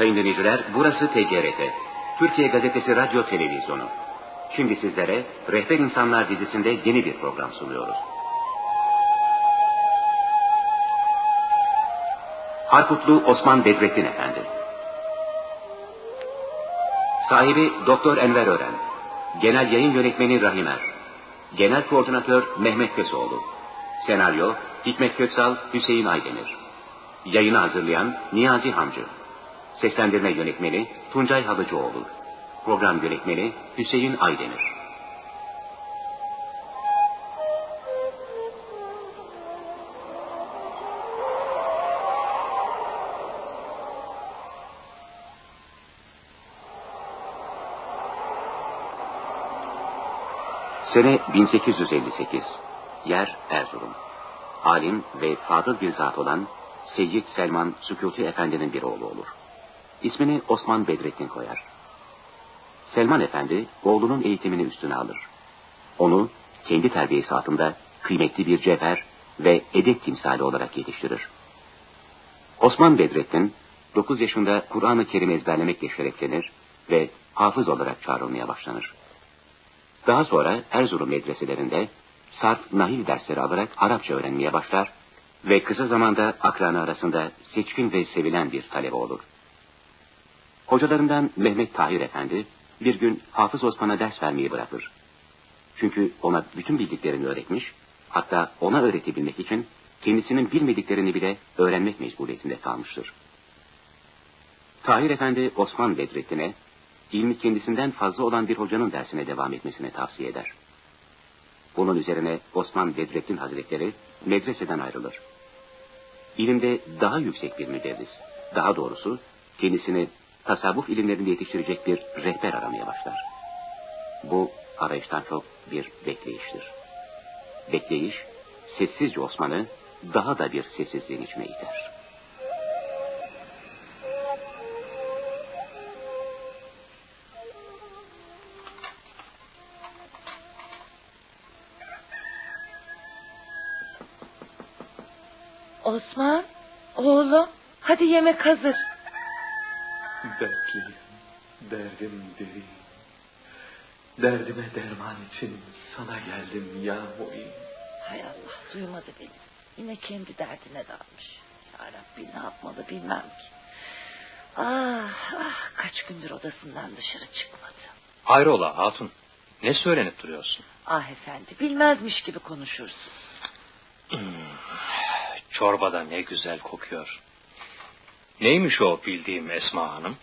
Sayın dinleyiciler, burası TGRT. Türkiye Gazetesi Radyo Televizyonu. Şimdi sizlere Rehber İnsanlar dizisinde yeni bir program sunuyoruz. Harputlu Osman Bedrettin Efendi. Sahibi Doktor Enver Ören. Genel yayın yönetmeni Rahim Er. Genel koordinatör Mehmet Köseoğlu. Senaryo Hikmet Köksal, Hüseyin Aydemir. Yayını hazırlayan Niyazi Hamcı. Seslendirme yönetmeni Tuncay Halıcıoğlu. Program yönetmeni Hüseyin Aydemir. Sene 1858. Yer Erzurum. Alim ve fadıl bir zat olan Seyyid Selman Sükuti Efendi'nin bir oğlu olur. İsmini Osman Bedrettin koyar. Selman Efendi oğlunun eğitimini üstüne alır. Onu kendi terbiyesi altında kıymetli bir cevher ve edep timsali olarak yetiştirir. Osman Bedrettin 9 yaşında Kur'an-ı Kerim ezberlemekle şereflenir ve hafız olarak çağrılmaya başlanır. Daha sonra Erzurum medreselerinde sarf nahil dersleri alarak Arapça öğrenmeye başlar ve kısa zamanda akranı arasında seçkin ve sevilen bir talebe olur. Hocalarından Mehmet Tahir Efendi bir gün Hafız Osman'a ders vermeyi bırakır. Çünkü ona bütün bildiklerini öğretmiş, hatta ona öğretebilmek için kendisinin bilmediklerini bile öğrenmek mecburiyetinde kalmıştır. Tahir Efendi Osman Bedrettin'e ilmi kendisinden fazla olan bir hocanın dersine devam etmesini tavsiye eder. Bunun üzerine Osman Bedrettin Hazretleri medreseden ayrılır. İlimde daha yüksek bir müderris, daha doğrusu kendisini tasavvuf ilimlerinde yetiştirecek bir rehber aramaya başlar. Bu arayıştan çok bir bekleyiştir. Bekleyiş, sessizce Osman'ı daha da bir sessizliğin içine iter. Osman, oğlum, hadi yemek hazır. Dertliyim, derdim derin. Derdime derman için sana geldim ya muin. Hay Allah, duymadı beni. Yine kendi derdine dalmış. Ya Rabbi ne yapmalı bilmem ki. Ah, ah, kaç gündür odasından dışarı çıkmadı. Hayrola hatun, ne söylenip duruyorsun? Ah efendi, bilmezmiş gibi konuşursun. Hmm, çorbada ne güzel kokuyor. Neymiş o bildiğim Esma Hanım?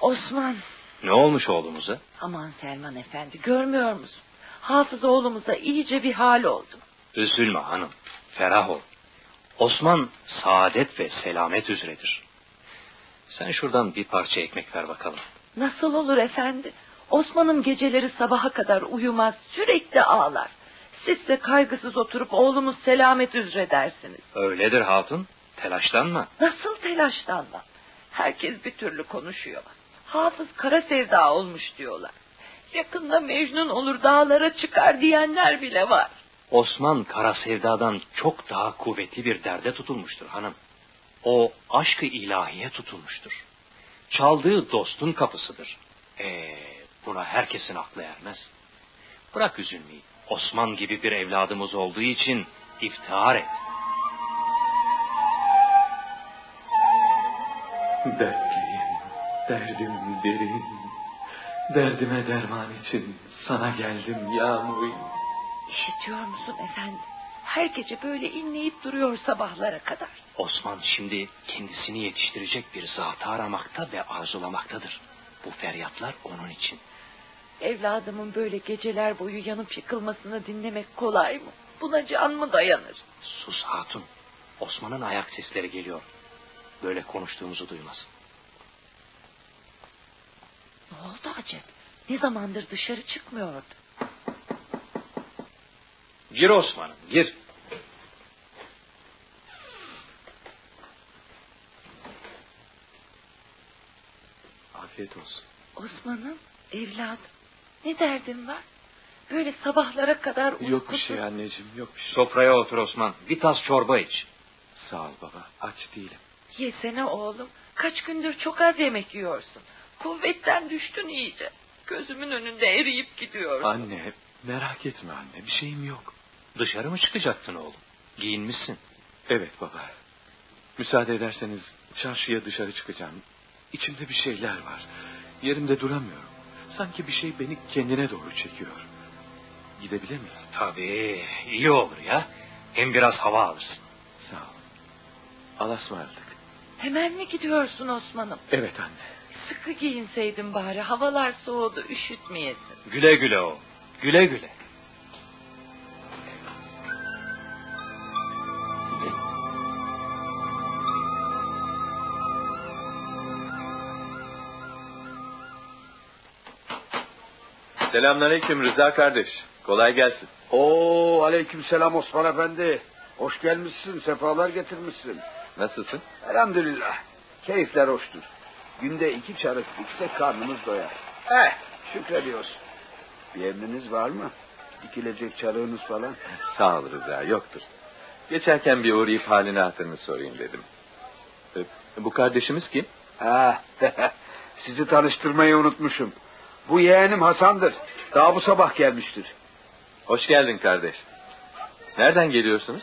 Osman. Ne olmuş oğlumuza? Aman Selman Efendi görmüyor musun? Hafız oğlumuza iyice bir hal oldu. Üzülme hanım. Ferah ol. Osman saadet ve selamet üzeredir. Sen şuradan bir parça ekmek ver bakalım. Nasıl olur efendi? Osman'ım geceleri sabaha kadar uyumaz, sürekli ağlar. Siz de kaygısız oturup oğlumuz selamet üzere dersiniz. Öyledir hatun. Telaşlanma. Nasıl telaşlanma? Herkes bir türlü konuşuyor. Hafız kara sevda olmuş diyorlar. Yakında Mecnun olur dağlara çıkar diyenler bile var. Osman kara sevdadan çok daha kuvvetli bir derde tutulmuştur hanım. O aşkı ilahiye tutulmuştur. Çaldığı dostun kapısıdır. Ee, buna herkesin aklı ermez. Bırak üzülmeyi. Osman gibi bir evladımız olduğu için iftihar et. Dertliyim, derdim derin. Derdime derman için sana geldim ya muin. İşitiyor musun efendi? Her gece böyle inleyip duruyor sabahlara kadar. Osman şimdi kendisini yetiştirecek bir zatı aramakta ve arzulamaktadır. Bu feryatlar onun için. Evladımın böyle geceler boyu yanıp yıkılmasını dinlemek kolay mı? Buna can mı dayanır? Sus hatun. Osman'ın ayak sesleri geliyor. Böyle konuştuğumuzu duymaz. Ne oldu acep? Ne zamandır dışarı çıkmıyordu? Gir Osman'ım gir. Afiyet olsun. Osman'ım, evladım. Ne derdin var? Böyle sabahlara kadar uykusuz. Yok bir şey anneciğim yok bir şey. Sofraya otur Osman. Bir tas çorba iç. Sağ ol baba aç değilim. Yesene oğlum. kaç gündür çok az yemek yiyorsun. Kuvvetten düştün iyice. Gözümün önünde eriyip gidiyorsun. Anne merak etme anne bir şeyim yok. Dışarı mı çıkacaktın oğlum? Giyinmişsin. Evet baba. Müsaade ederseniz çarşıya dışarı çıkacağım. İçimde bir şeyler var. Yerimde duramıyorum. Sanki bir şey beni kendine doğru çekiyor. Gidebilir miyim? Tabii iyi olur ya. Hem biraz hava alırsın. Sağ ol. Alasmarladık. Hemen mi gidiyorsun Osman'ım? Evet anne. Sıkı giyinseydin bari. Havalar soğudu üşütmeyesin. Güle güle o. Güle güle. Selamünaleyküm Rıza kardeş. Kolay gelsin. Oo aleykümselam Osman Efendi. Hoş gelmişsin, sefalar getirmişsin. Nasılsın? Elhamdülillah. Keyifler hoştur. Günde iki çarık içsek karnımız doyar. Eh, şükrediyoruz. Bir emriniz var mı? Dikilecek çarığınız falan. Sağ ol Rıza yoktur. Geçerken bir uğrayıp halini hatırını sorayım dedim. Ee, Bu kardeşimiz kim? Ha, sizi tanıştırmayı unutmuşum. Bu yeğenim Hasan'dır. Daha bu sabah gelmiştir. Hoş geldin kardeş. Nereden geliyorsunuz?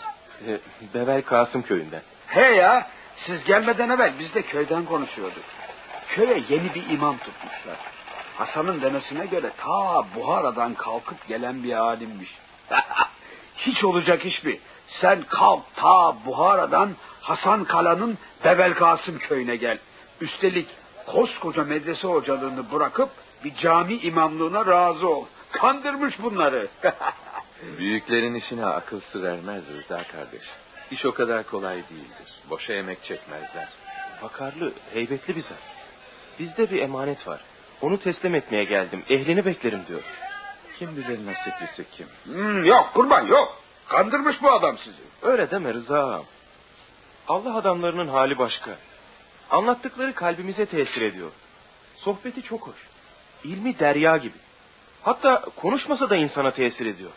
Bevel Kasım köyünden. He ya, siz gelmeden evvel biz de köyden konuşuyorduk. Köye yeni bir imam tutmuşlar. Hasan'ın demesine göre ta Buhara'dan kalkıp gelen bir alimmiş. Hiç olacak iş mi? Sen kalk ta Buhara'dan Hasan Kala'nın Bevel Kasım köyüne gel. Üstelik koskoca medrese hocalığını bırakıp bir cami imamlığına razı ol. Kandırmış bunları. Büyüklerin işine akıl sır ermez Rıza kardeş. İş o kadar kolay değildir. Boşa emek çekmezler. Vakarlı, heybetli bir zat. Bizde bir emanet var. Onu teslim etmeye geldim. Ehlini beklerim diyor. Kim bilir nasiplisi kim? Hmm, yok kurban yok. Kandırmış bu adam sizi. Öyle deme Rıza ağam. Allah adamlarının hali başka. Anlattıkları kalbimize tesir ediyor. Sohbeti çok hoş. İlmi derya gibi. Hatta konuşmasa da insana tesir ediyor.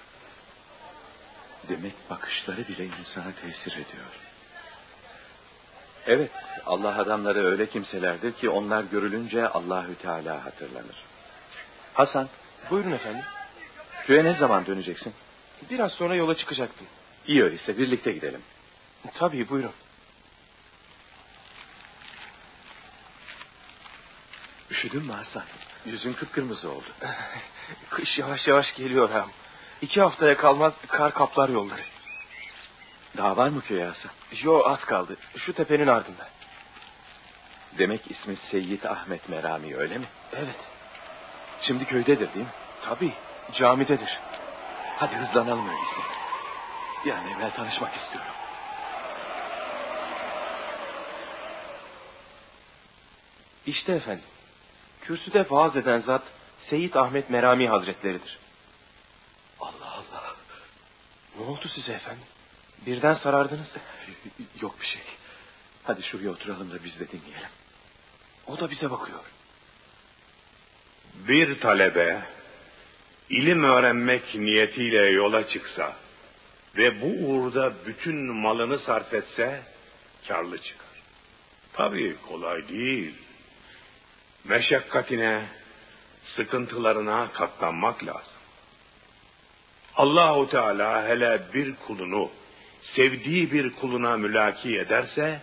Demek bakışları bile insana tesir ediyor. Evet, Allah adamları öyle kimselerdir ki onlar görülünce Allahü Teala hatırlanır. Hasan, Buyurun efendim. köye ne zaman döneceksin? Biraz sonra yola çıkacaktım. İyi öyleyse birlikte gidelim. Tabii buyurun. Üşüdün mü Hasan? Yüzün kıpkırmızı oldu. Kış yavaş yavaş geliyor ağam. İki haftaya kalmaz kar kaplar yolları. Daha var mı köye Hasan? Yo az kaldı. Şu tepenin ardında. Demek ismi Seyyid Ahmet Merami öyle mi? Evet. Şimdi köydedir değil mi? Tabii. Camidedir. Hadi hızlanalım öyleyse. An evvel tanışmak istiyorum. İşte efendim. Kürsüde vaaz eden zat Seyit Ahmet Merami Hazretleridir. Allah Allah. Ne oldu size efendim? Birden sarardınız. Yok bir şey. Hadi şuraya oturalım da biz de dinleyelim. O da bize bakıyor. Bir talebe ilim öğrenmek niyetiyle yola çıksa ve bu uğurda bütün malını sarf etse karlı çıkar. Tabii kolay değil. Meşakkatine, sıkıntılarına katlanmak lazım. Allahu Teala hele bir kulunu sevdiği bir kuluna mülaki ederse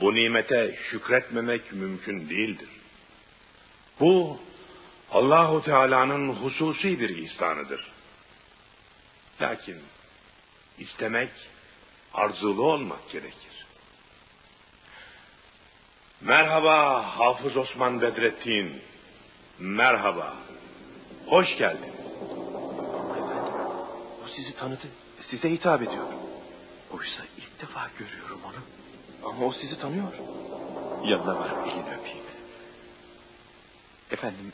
bu nimete şükretmemek mümkün değildir. Bu Allahu Teala'nın hususi bir ihsanıdır. Lakin istemek, arzulu olmak gerekir. Merhaba Hafız Osman Bedrettin. Merhaba. Hoş geldin. Sizi tanıdı. Size hitap ediyor. Oysa ilk defa görüyorum onu. Ama o sizi tanıyor. Yanına varıp elini öpeyim. Efendim,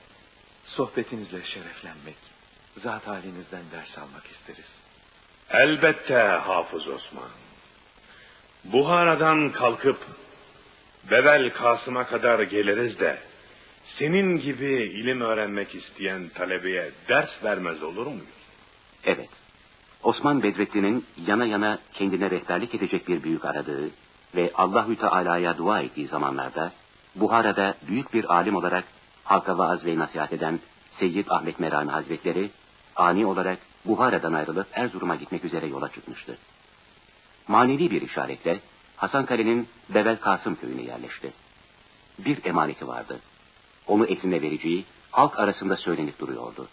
sohbetinizle şereflenmek, zat halinizden ders almak isteriz. Elbette Hafız Osman. Buhara'dan kalkıp Bevel Kasım'a kadar geliriz de senin gibi ilim öğrenmek isteyen talebeye ders vermez olur muyuz? Evet. Osman Bedrettin'in yana yana kendine rehberlik edecek bir büyük aradığı ve Allahü Teala'ya dua ettiği zamanlarda Buhara'da büyük bir alim olarak halka vaaz ve nasihat eden Seyyid Ahmet Merami Hazretleri ani olarak Buhara'dan ayrılıp Erzurum'a gitmek üzere yola çıkmıştı. Manevi bir işaretle Hasankale'nin Bevel Kasım köyüne yerleşti. Bir emaneti vardı. Onu eline vereceği halk arasında söylenip duruyordu.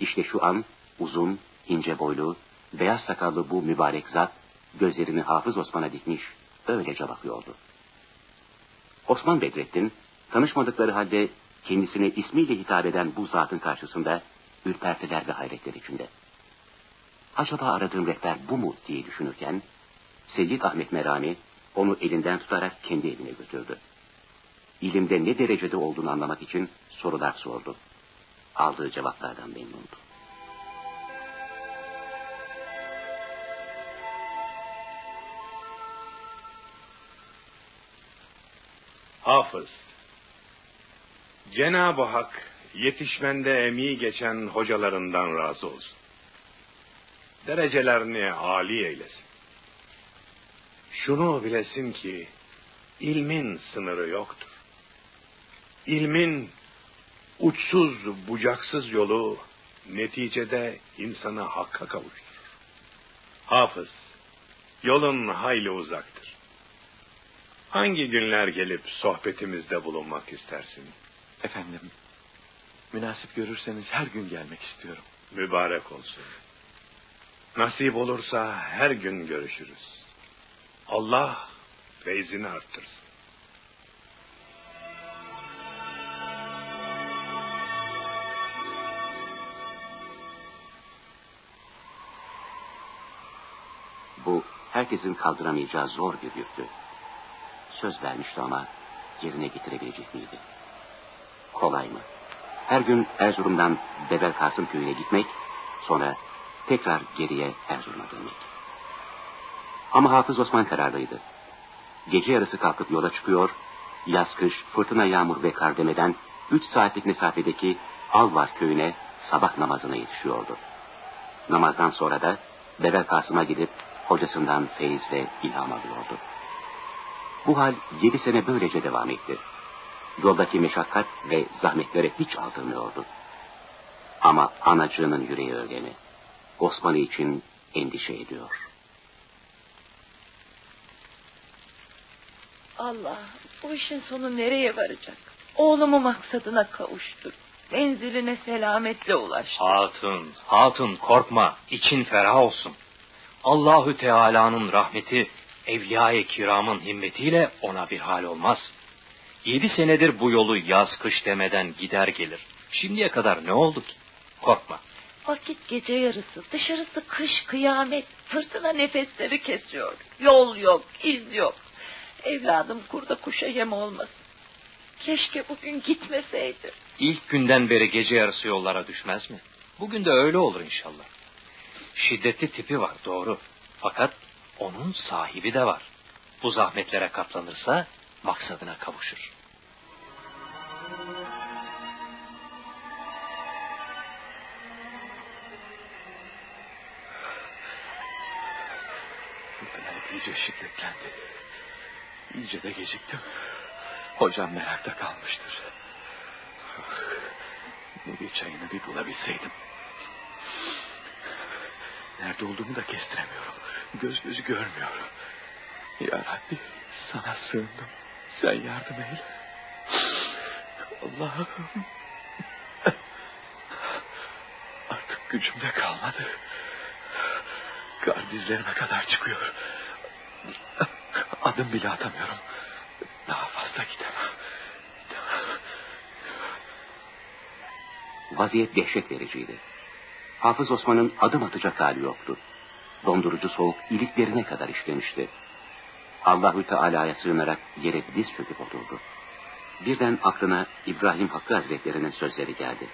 İşte şu an uzun, ince boylu, beyaz sakallı bu mübarek zat gözlerini Hafız Osman'a dikmiş, öylece bakıyordu. Osman Bedrettin, tanışmadıkları halde kendisine ismiyle hitap eden bu zatın karşısında ürpertiler ve hayretler içinde. Acaba aradığım rehber bu mu diye düşünürken, Seyyid Ahmet Merami onu elinden tutarak kendi evine götürdü. İlimde ne derecede olduğunu anlamak için sorular sordu. Aldığı cevaplardan memnundu. Hafız, Cenab-ı Hak yetişmende emeği geçen hocalarından razı olsun. Derecelerini âli eylesin. Şunu bilesin ki ilmin sınırı yoktur. İlmin uçsuz bucaksız yolu neticede insanı hakka kavuşturur. Hafız, yolun hayli uzaktır. Hangi günler gelip sohbetimizde bulunmak istersin? Efendim, münasip görürseniz her gün gelmek istiyorum. Mübarek olsun. Nasip olursa her gün görüşürüz. Allah feyzini arttırsın. Bu herkesin kaldıramayacağı zor bir yüktü. Söz vermişti ama yerine getirebilecek miydi? Kolay mı? Her gün Erzurum'dan Bebel Kasım köyüne gitmek, sonra tekrar geriye Erzurum'a dönmek. Ama Hafız Osman kararlıydı. Gece yarısı kalkıp yola çıkıyor, yaz kış, fırtına yağmur ve kar demeden üç saatlik mesafedeki Alvar köyüne sabah namazına yetişiyordu. Namazdan sonra da Bebel Kasım'a gidip hocasından feyiz ve ilham alıyordu. Bu hal yedi sene böylece devam etti. Yoldaki meşakkat ve zahmetlere hiç aldırmıyordu. Ama anacığının yüreği öyle mi? Osmanlı için endişe ediyor. Allah bu işin sonu nereye varacak? Oğlumu maksadına kavuştur. Menziline selametle ulaştır. Hatun, hatun korkma, için ferah olsun. Allahü Teala'nın rahmeti evliya-i kiramın himmetiyle ona bir hal olmaz. Yedi senedir bu yolu yaz kış demeden gider gelir. Şimdiye kadar ne oldu ki? Korkma. Vakit gece yarısı, dışarısı kış kıyamet, fırtına nefesleri kesiyor. Yol yok, iz yok. Evladım kurda kuşa yem olmasın. Keşke bugün gitmeseydi. İlk günden beri gece yarısı yollara düşmez mi? Bugün de öyle olur inşallah. Şiddetli tipi var doğru. Fakat onun sahibi de var. Bu zahmetlere katlanırsa maksadına kavuşur. Felaket iyice şiddetlendi. İyice de geciktim. Hocam merakta kalmıştır. Ne bir çayını bir bulabilseydim. Nerede olduğumu da kestiremiyorum. Göz gözü görmüyorum. Ya Rabbi sana sığındım. Sen yardım eyle. Allah'ım. Artık gücüm de kalmadı. Kar dizlerime kadar çıkıyor. Adım bile atamıyorum. Daha fazla gidemem. Vaziyet dehşet vericiydi. Hafız Osman'ın adım atacak hali yoktu. Dondurucu soğuk iliklerine kadar işlemişti. Allahü Teala'ya sığınarak yere diz çöküp oturdu. Birden aklına İbrahim Hakkı Hazretleri'nin sözleri geldi.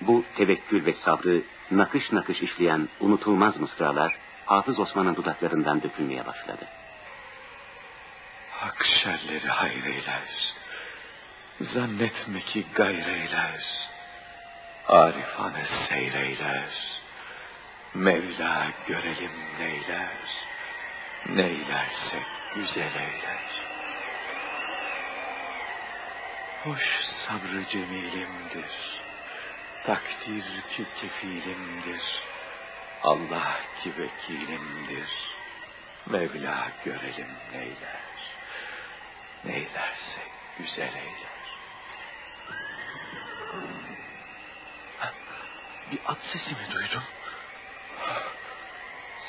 Bu tevekkül ve sabrı nakış nakış işleyen unutulmaz mısralar Hafız Osman'ın dudaklarından dökülmeye başladı. Hak şerleri hayreyler. Zannetme ki gayreyler. Arifane seyreyler. Mevla görelim neyler. Neylersek güzel eyler. Hoş sabrı cemilimdir. Takdir ki kefilimdir. Allah ki vekilimdir. Mevla görelim neyler. Neylerse güzel eyler. Bir at sesi mi duydum?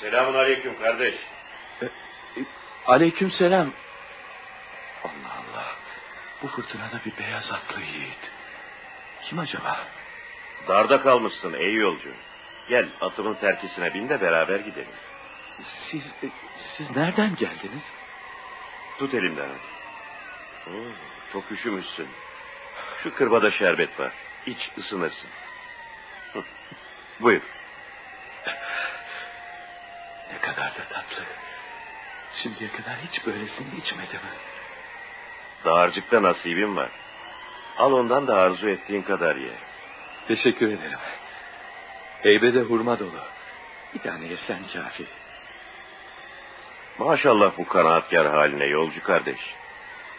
Selamun aleyküm kardeş. E, aleyküm selam. Allah Allah. Bu fırtınada bir beyaz atlı yiğit. Kim acaba? Darda kalmışsın ey yolcu. Gel atımın terkisine bin de beraber gidelim. Siz, e, siz nereden geldiniz? Tut elimden hadi. Oo, çok üşümüşsün. Şu kırbada şerbet var. İç ısınırsın. Buyur. Ne kadar da tatlı. Şimdiye kadar hiç böylesini içmedim. Dağarcıkta nasibim var. Al ondan da arzu ettiğin kadar ye. Teşekkür ederim. Heybede hurma dolu. Bir tane yesen kafi. Maşallah bu kanaatkar haline yolcu kardeş.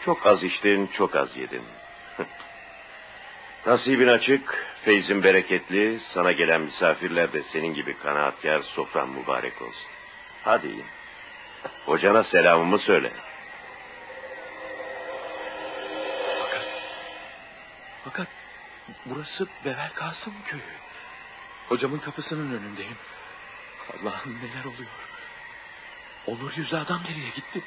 Çok az içtin, çok az yedin. Nasibin açık, feyzin bereketli, sana gelen misafirler de senin gibi kanaatkar, sofran mübarek olsun. Hadi in. Hocana selamımı söyle. Fakat, fakat burası Bevel Kasım köyü. Hocamın kapısının önündeyim. Allah'ım neler oluyor. Onur yüzü adam nereye gitti?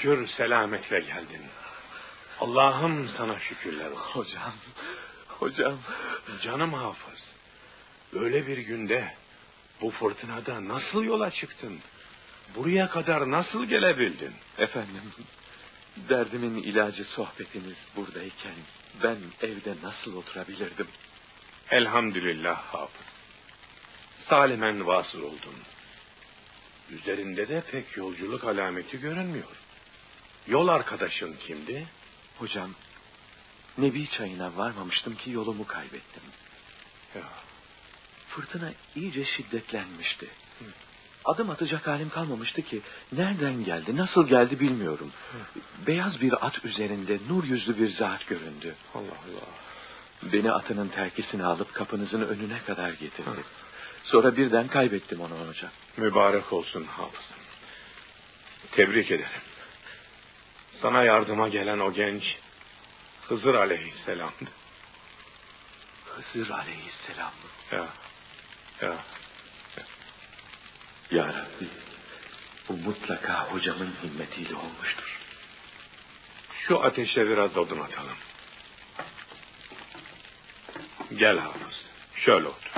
Şükür selametle geldin. Allah'ım sana şükürler olsun. Hocam, hocam. Canım hafız. Öyle bir günde bu fırtınada nasıl yola çıktın? Buraya kadar nasıl gelebildin? Efendim, derdimin ilacı sohbetiniz buradayken ben evde nasıl oturabilirdim? Elhamdülillah hafız. Salimen vasıl oldun. Üzerinde de pek yolculuk alameti görünmüyor. Yol arkadaşın kimdi? Hocam, Nebi çayına varmamıştım ki yolumu kaybettim. Ya, Fırtına iyice şiddetlenmişti. Adım atacak halim kalmamıştı ki nereden geldi, nasıl geldi bilmiyorum. Beyaz bir at üzerinde nur yüzlü bir zat göründü. Allah Allah. Beni atının terkisine alıp kapınızın önüne kadar getirdi. Sonra birden kaybettim onu hocam. Mübarek olsun hafızım. Tebrik ederim. Sana yardıma gelen o genç Hızır aleyhisselamdı. Hızır aleyhisselam mı? Ya, ya. Ya Rabbi, bu mutlaka hocamın himmetiyle olmuştur. Şu ateşe biraz odun atalım. Gel hafız. Şöyle otur.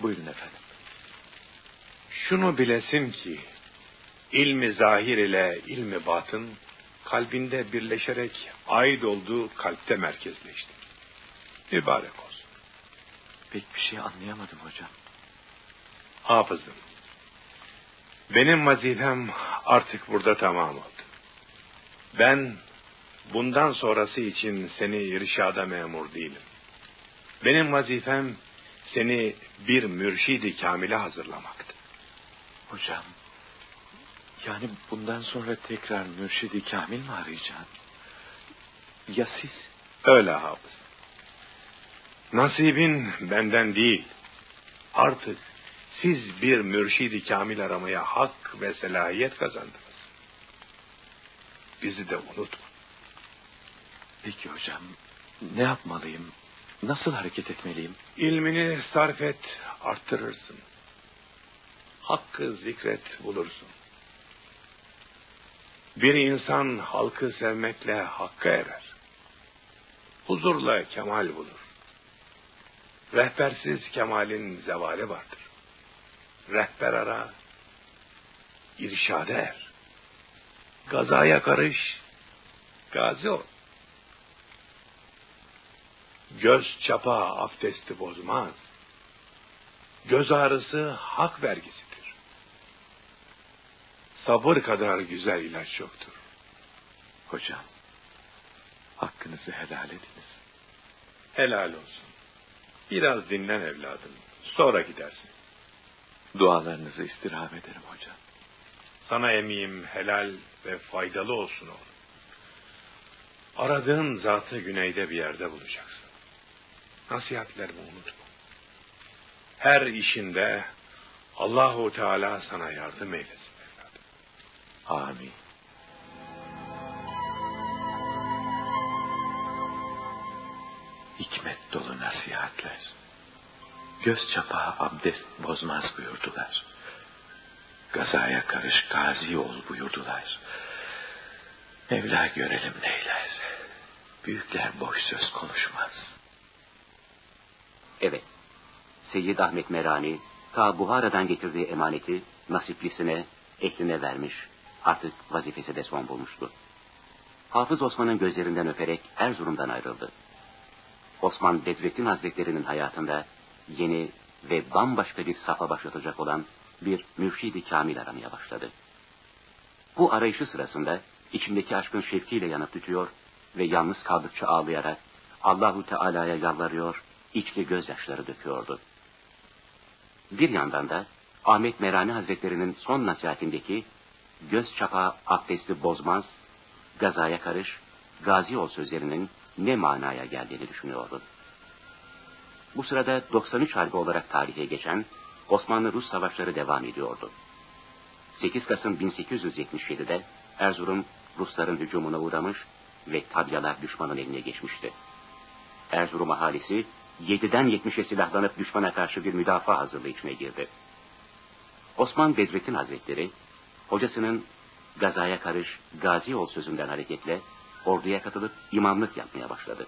Buyurun efendim. Şunu bilesin ki ilmi zahir ile ilmi batın kalbinde birleşerek ait olduğu kalpte merkezleşti. Mübarek olsun. Pek bir şey anlayamadım hocam. Hafızım. Benim vazifem artık burada tamam oldu. Ben bundan sonrası için seni irşada memur değilim. Benim vazifem seni bir mürşidi kamile hazırlamaktı. Hocam, yani bundan sonra tekrar mürşidi kamil mi arayacaksın? Ya siz? Öyle hafız. Nasibin benden değil. Artık siz bir mürşidi kamil aramaya hak ve selahiyet kazandınız. Bizi de unutma. Peki hocam, ne yapmalıyım? Nasıl hareket etmeliyim? İlmini sarf et, arttırırsın. Hakkı zikret bulursun. Bir insan halkı sevmekle hakka erer. Huzurla kemal bulur. Rehbersiz kemalin zevali vardır. Rehber ara, irşade er. Gazaya karış, gazi ol. Göz çapa abdesti bozmaz. Göz ağrısı hak vergisidir. Sabır kadar güzel ilaç yoktur. Hocam, hakkınızı helal ediniz. Helal olsun. Biraz dinlen evladım. Sonra gidersin. Dualarınızı istirham ederim hocam. Sana emeğim helal ve faydalı olsun oğlum. Aradığın zatı güneyde bir yerde bulacaksın. Nasihatlerimi unutma. Her işinde Allahu Teala sana yardım eylesin. Amin. Hikmet dolu nasihatler. Göz çapağı abdest bozmaz buyurdular. Gazaya karış gazi ol buyurdular. Mevla görelim neyler. Büyükler boş söz konuşmaz. Evet. Seyyid Ahmet Merani ta Buhara'dan getirdiği emaneti nasiplisine, ehline vermiş. Artık vazifesi de son bulmuştu. Hafız Osman'ın gözlerinden öperek Erzurum'dan ayrıldı. Osman Bedrettin Hazretleri'nin hayatında yeni ve bambaşka bir safa başlatacak olan bir mürşidi kamil aramaya başladı. Bu arayışı sırasında içindeki aşkın şevkiyle yanıp tutuyor ve yalnız kaldıkça ağlayarak Allahu Teala'ya yalvarıyor, içli gözyaşları döküyordu. Bir yandan da Ahmet Merani Hazretleri'nin son nasihatindeki göz çapa abdesti bozmaz, gazaya karış, gazi ol sözlerinin ne manaya geldiğini düşünüyordu. Bu sırada 93 Harbi olarak tarihe geçen Osmanlı-Rus savaşları devam ediyordu. 8 Kasım 1877'de Erzurum Rusların hücumuna uğramış ve tabyalar düşmanın eline geçmişti. Erzurum ahalisi 7'den 70'e silahlanıp düşmana karşı bir müdafaa hazırlığı içine girdi. Osman Bedrettin Hazretleri, hocasının gazaya karış, gazi ol sözünden hareketle orduya katılıp imamlık yapmaya başladı.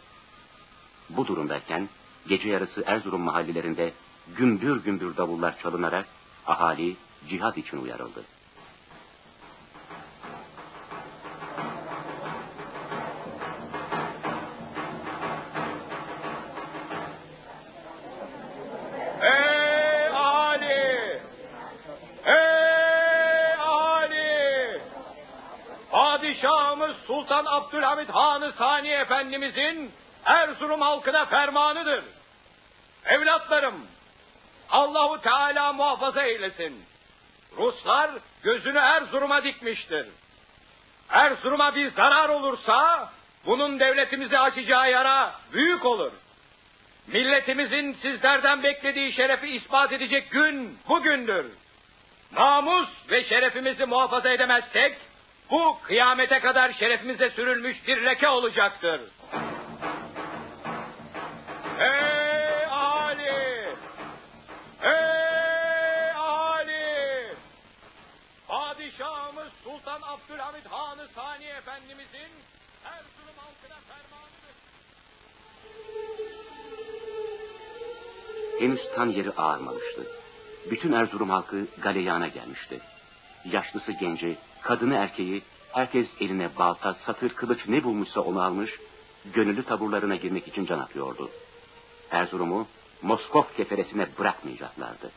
Bu durumdayken gece yarısı Erzurum mahallelerinde gümbür gümbür davullar çalınarak ahali cihad için uyarıldı. Sultan Abdülhamit Han-ı Sani Efendimizin Erzurum halkına fermanıdır. Evlatlarım, Allahu Teala muhafaza eylesin. Ruslar gözünü Erzurum'a dikmiştir. Erzurum'a bir zarar olursa bunun devletimize açacağı yara büyük olur. Milletimizin sizlerden beklediği şerefi ispat edecek gün bugündür. Namus ve şerefimizi muhafaza edemezsek bu kıyamete kadar şerefimize sürülmüş bir leke olacaktır. Ey Ali! Ey Ali! Padişahımız Sultan Abdülhamit Han-ı Sani Efendimizin Erzurum halkına fermanıdır. Henüz tan yeri ağarmamıştı. Bütün Erzurum halkı galeyana gelmişti. Yaşlısı genci, kadını erkeği, herkes eline balta, satır, kılıç ne bulmuşsa onu almış, gönüllü taburlarına girmek için can atıyordu. Erzurum'u Moskov keferesine bırakmayacaklardı.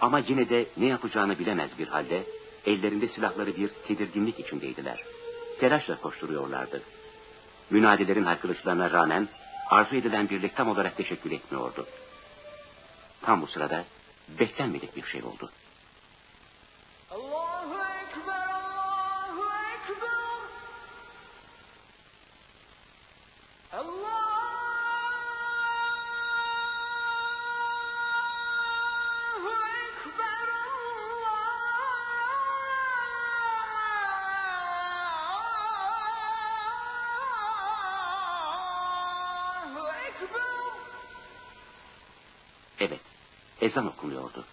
Ama yine de ne yapacağını bilemez bir halde ellerinde silahları bir tedirginlik içindeydiler. Telaşla koşturuyorlardı. Münadilerin haykırışlarına rağmen arzu edilen birlik tam olarak teşekkür etmiyordu. Tam bu sırada beklenmedik bir şey oldu. Ezan okunuyordu.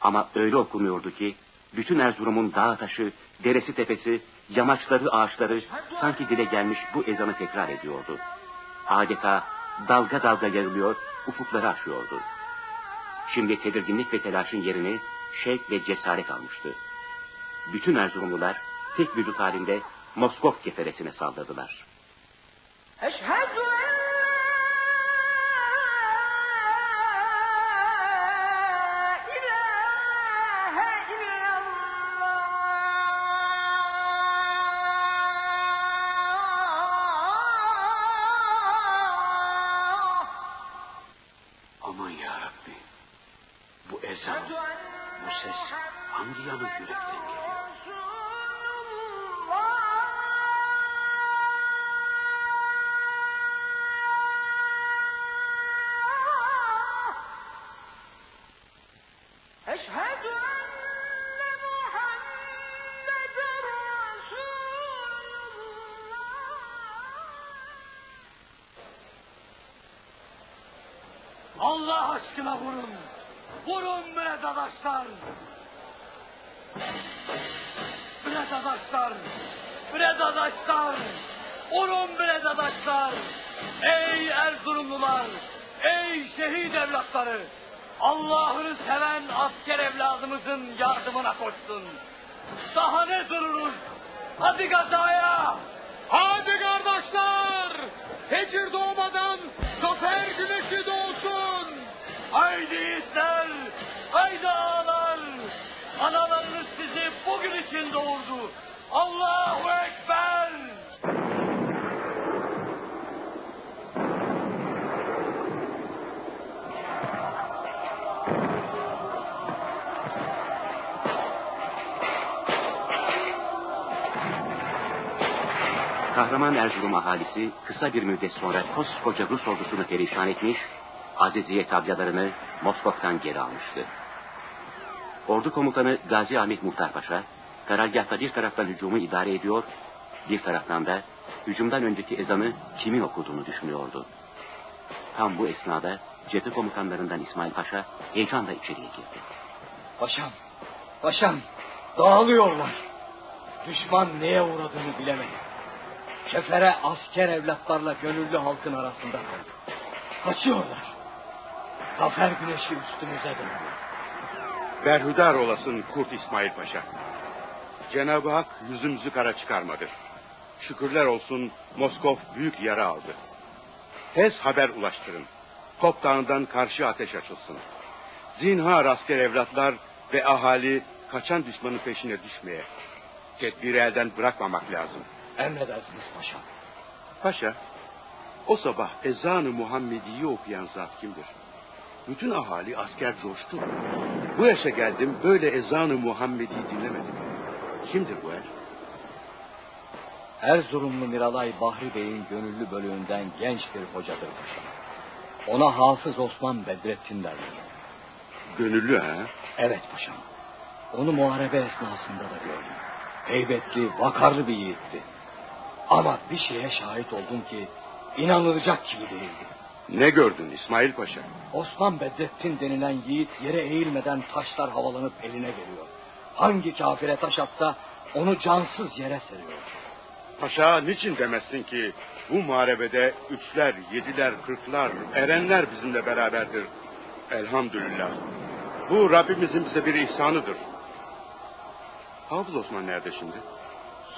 Ama öyle okunuyordu ki bütün Erzurum'un dağ taşı, deresi tepesi, yamaçları ağaçları sanki dile gelmiş bu ezanı tekrar ediyordu. Adeta dalga dalga yarılıyor, ufukları aşıyordu. Şimdi tedirginlik ve telaşın yerini şevk ve cesaret almıştı. Bütün Erzurumlular tek vücut halinde Moskov keferesine saldırdılar. Eşhedü şehit evlatları. Allah'ını seven asker evladımızın yardımına koşsun. Daha ne dururuz? Hadi gazaya. Hadi kardeşler. Fecir doğmadan zafer güneşi doğsun. Haydi yiğitler. Haydi ağalar. Analarınız sizi bugün için doğurdu. Allahu Ekber. Kahraman Erzurum ahalisi kısa bir müddet sonra koskoca Rus ordusunu perişan etmiş, Aziziye tabyalarını Moskov'tan geri almıştı. Ordu komutanı Gazi Ahmet Muhtar Paşa, karargahta bir taraftan hücumu idare ediyor, bir taraftan da hücumdan önceki ezanı kimin okuduğunu düşünüyordu. Tam bu esnada cephe komutanlarından İsmail Paşa heyecanla içeriye girdi. Paşam, paşam, dağılıyorlar. Düşman neye uğradığını bilemedi. Sefere asker evlatlarla gönüllü halkın arasında kaldı. Kaçıyorlar. Zafer güneşi üstümüze dönüyor. Berhudar olasın Kurt İsmail Paşa. Cenab-ı Hak yüzümüzü kara çıkarmadı. Şükürler olsun Moskov büyük yara aldı. Tez haber ulaştırın. Kop Dağı'ndan karşı ateş açılsın. Zinhar asker evlatlar ve ahali kaçan düşmanın peşine düşmeye. Tedbiri elden bırakmamak lazım. Emredersiniz paşam. Paşa, o sabah ezanı Muhammedi'yi okuyan zat kimdir? Bütün ahali asker coştu. Bu yaşa geldim böyle ezanı Muhammedi'yi dinlemedim. Kimdir bu er? Erzurumlu Miralay Bahri Bey'in gönüllü bölüğünden genç bir hocadır paşam. Ona Hafız Osman Bedrettin derler. Gönüllü ha? Evet paşam. Onu muharebe esnasında da gördüm. Heybetli, vakarlı bir yiğitti. Ama bir şeye şahit oldum ki inanılacak gibi değildi. Ne gördün İsmail Paşa? Osman Bedrettin denilen yiğit yere eğilmeden taşlar havalanıp eline geliyor. Hangi kafire taş atsa onu cansız yere seriyor. Paşa niçin demezsin ki bu muharebede üçler, yediler, kırklar, erenler bizimle beraberdir. Elhamdülillah. Bu Rabbimizin bize bir ihsanıdır. Hafız Osman nerede şimdi?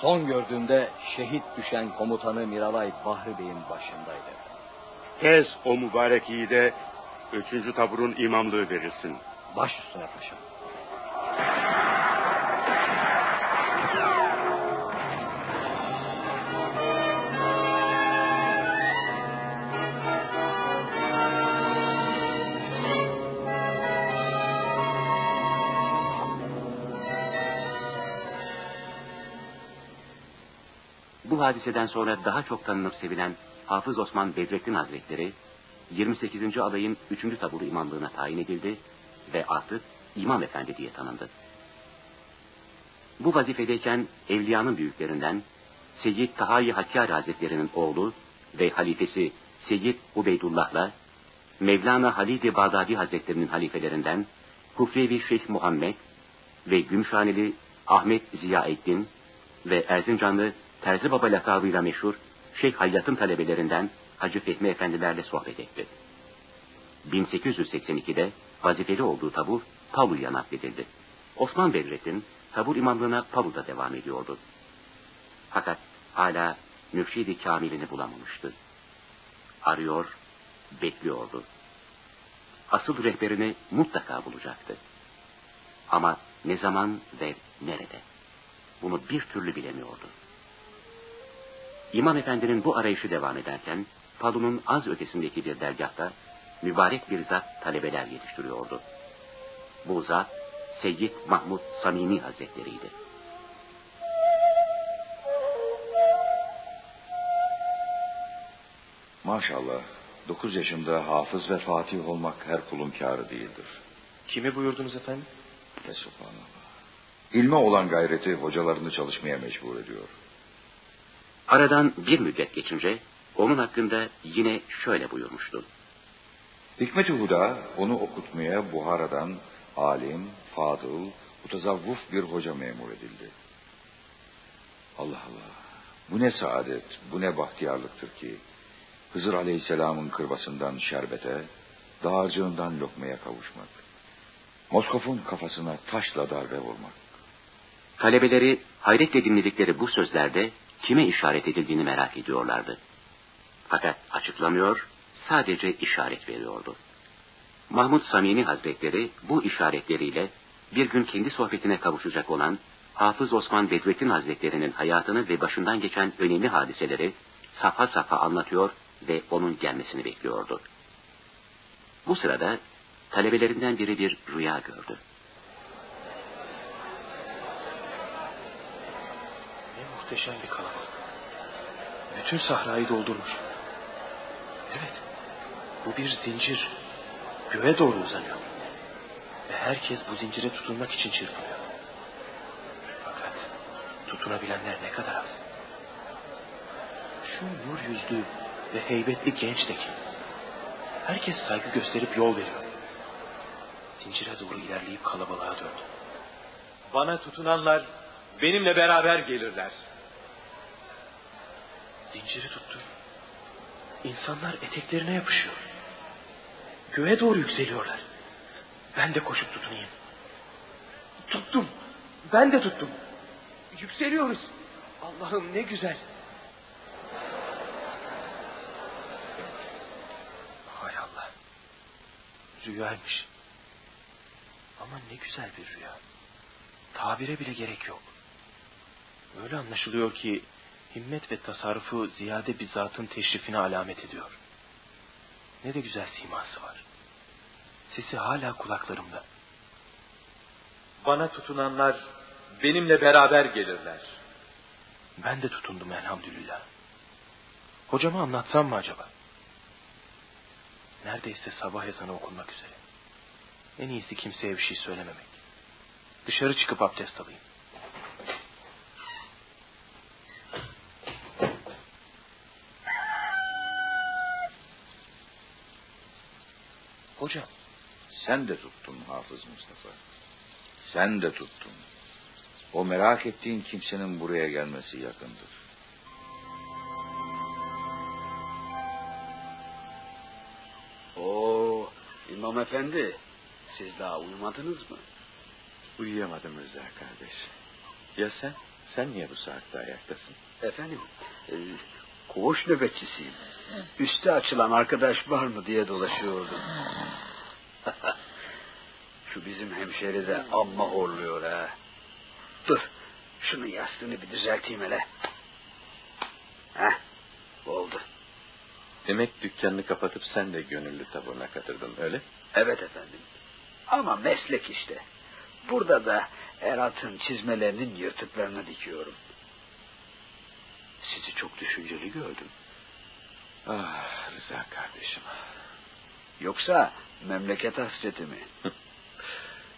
Son gördüğümde şehit düşen komutanı Miralay Bahri Bey'in başındaydı. Tez o mübarek yiğide üçüncü taburun imamlığı verilsin. Baş üstüne paşam. Hadiseden sonra daha çok tanınıp sevilen Hafız Osman Bedrettin Hazretleri 28. alayın 3. taburu imamlığına tayin edildi ve artık İmam Efendi diye tanındı. Bu vazifedeyken evliyanın büyüklerinden Seyyid Tahayi Hakkari Hazretleri'nin oğlu ve halifesi Seyyid Ubeydullah'la Mevlana Halid-i Bağdadi Hazretleri'nin halifelerinden Kufrevi Şeyh Muhammed ve Gümüşhaneli Ahmet Ziyaeddin ve Erzincanlı Terzi Baba lakabıyla meşhur Şeyh Hayyat'ın talebelerinden Hacı Fehmi Efendilerle sohbet etti. 1882'de vazifeli olduğu tabur Palu'ya nakledildi. Osman Bedrettin tabur imamlığına Palu'da devam ediyordu. Fakat hala mürşidi kamilini bulamamıştı. Arıyor, bekliyordu. Asıl rehberini mutlaka bulacaktı. Ama ne zaman ve nerede? Bunu bir türlü bilemiyordu. İmam Efendi'nin bu arayışı devam ederken Palu'nun az ötesindeki bir dergahta mübarek bir zat talebeler yetiştiriyordu. Bu zat Seyyid Mahmud Samimi Hazretleri'ydi. Maşallah. Dokuz yaşında hafız ve fatih olmak her kulun kârı değildir. Kimi buyurdunuz efendim? Ve subhanallah. İlme olan gayreti hocalarını çalışmaya mecbur ediyor. Aradan bir müddet geçince onun hakkında yine şöyle buyurmuştu. Hikmet-i Huda onu okutmaya Buhara'dan alim, fadıl, mutazavvuf bir hoca memur edildi. Allah Allah. Bu ne saadet, bu ne bahtiyarlıktır ki Hızır Aleyhisselam'ın kırbasından şerbete, dağarcığından lokmaya kavuşmak. Moskof'un kafasına taşla darbe vurmak. Talebeleri hayretle dinledikleri bu sözlerde kime işaret edildiğini merak ediyorlardı. Fakat açıklamıyor, sadece işaret veriyordu. Mahmud Samimi Hazretleri bu işaretleriyle bir gün kendi sohbetine kavuşacak olan Hafız Osman Bedrettin Hazretleri'nin hayatını ve başından geçen önemli hadiseleri safha safha anlatıyor ve onun gelmesini bekliyordu. Bu sırada talebelerinden biri bir rüya gördü. Ne muhteşem bir kalabalık. Bütün sahrayı doldurmuş. Evet, bu bir zincir. Göğe doğru uzanıyor. Ve herkes bu zincire tutunmak için çırpınıyor. Fakat tutunabilenler ne kadar az. Şu nur yüzlü ve heybetli genç de kim? Herkes saygı gösterip yol veriyor. Zincire doğru ilerleyip kalabalığa döndü. Bana tutunanlar benimle beraber gelirler. Zinciri tuttu. İnsanlar eteklerine yapışıyor. Göğe doğru yükseliyorlar. Ben de koşup tutunayım. Tuttum. Ben de tuttum. Yükseliyoruz. Allah'ım ne güzel. Hay Allah. Rüyaymış. Ama ne güzel bir rüya. Tabire bile gerek yok. Öyle anlaşılıyor ki himmet ve tasarrufu ziyade bir zatın teşrifine alamet ediyor. Ne de güzel siması var. Sesi hala kulaklarımda. Bana tutunanlar benimle beraber gelirler. Ben de tutundum elhamdülillah. Hocama anlatsam mı acaba? Neredeyse sabah ezanı okunmak üzere. En iyisi kimseye bir şey söylememek. Dışarı çıkıp abdest alayım. Hocam, Sen de tuttun Hafız Mustafa. Sen de tuttun. O merak ettiğin kimsenin buraya gelmesi yakındır. Oo, İmam Efendi, siz daha uyumadınız mı? Uyuyamadım Rıza kardeş. Ya sen? Sen niye bu saatte ayaktasın? Efendim, e, koğuş nöbetçisiyim. Üste açılan arkadaş var mı diye dolaşıyordum. Şu bizim hemşeri de amma horluyor ha. Dur, şunun yastığını bir düzelteyim hele. Heh, oldu. Demek dükkanını kapatıp sen de gönüllü taburuna katıldın öyle? Evet efendim. Ama meslek işte. Burada da Erat'ın çizmelerinin yırtıklarını dikiyorum. Çok düşünceli gördüm. Ah Rıza kardeşim. Yoksa memleket hasreti mi?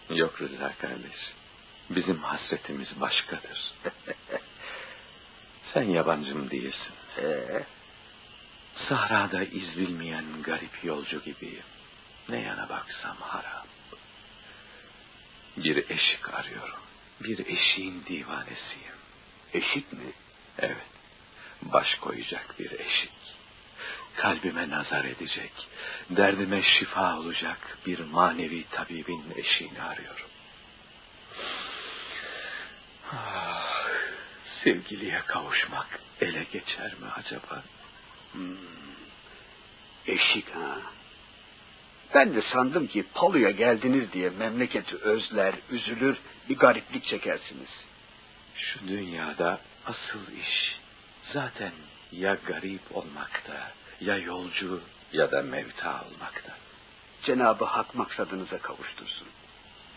Yok Rıza kardeş. Bizim hasretimiz başkadır. Sen yabancım değilsin. Ee, Sahrada iz bilmeyen garip yolcu gibiyim. Ne yana baksam harap. Bir eşik arıyorum. Bir eşiğin divanesiyim. eşik mi? Evet. Baş koyacak bir eşik. Kalbime nazar edecek. Derdime şifa olacak bir manevi tabibin eşiğini arıyorum. Ah, sevgiliye kavuşmak ele geçer mi acaba? Hmm, eşik ha. Ben de sandım ki Palu'ya geldiniz diye memleketi özler, üzülür, bir gariplik çekersiniz. Şu dünyada asıl iş zaten ya garip olmakta, ya yolcu ya da mevta olmakta. Cenabı Hak maksadınıza kavuştursun.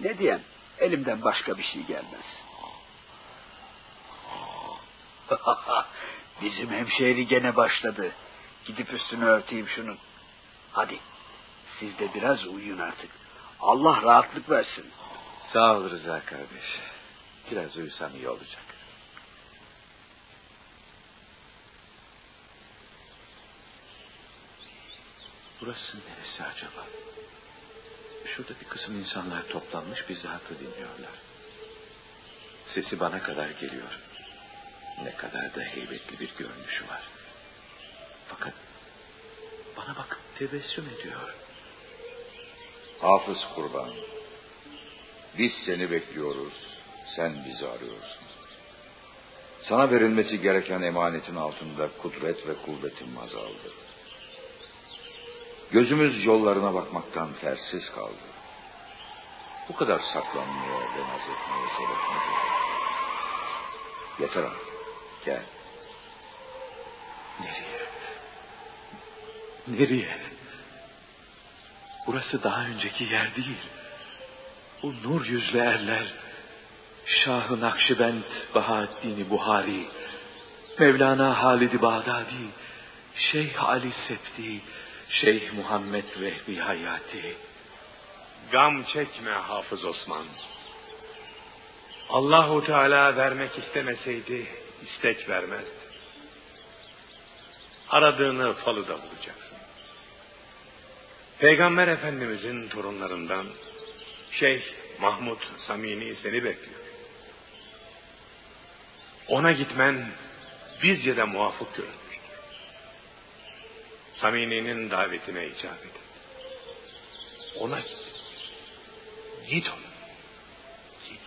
Ne diyeyim? Elimden başka bir şey gelmez. Bizim hemşehri gene başladı. Gidip üstünü örteyim şunun. Hadi. Siz de biraz uyuyun artık. Allah rahatlık versin. Sağ ol Rıza kardeş. Biraz uyusam iyi olacak. Burası neresi acaba? Şurada bir kısım insanlar toplanmış bizi haklı dinliyorlar. Sesi bana kadar geliyor. Ne kadar da heybetli bir görünüşü var. Fakat bana bakıp tebessüm ediyor. Hafız kurban. Biz seni bekliyoruz. Sen bizi arıyorsun. Sana verilmesi gereken emanetin altında kudret ve kuvvetin azaldı. Gözümüz yollarına bakmaktan fersiz kaldı. Bu kadar saklanmaya ve naz etmeye sebep nedir? Yeter artık. Gel. Nereye? Nereye? Burası daha önceki yer değil. Bu nur yüzlü erler, Şah-ı Nakşibend Bahaddin Buhari, Mevlana Halid-i Bağdadi, Şeyh Ali Septi, Şeyh Muhammed Vehbi Hayati. Gam çekme Hafız Osman. Allahu Teala vermek istemeseydi istek vermezdi. Aradığını falıda bulacaksın. Peygamber Efendimizin torunlarından Şeyh Mahmud Samini seni bekliyor. Ona gitmen bizce de muvafık görülmüştür. Samini'nin davetine icabet et. Ona git. Git ona. Git.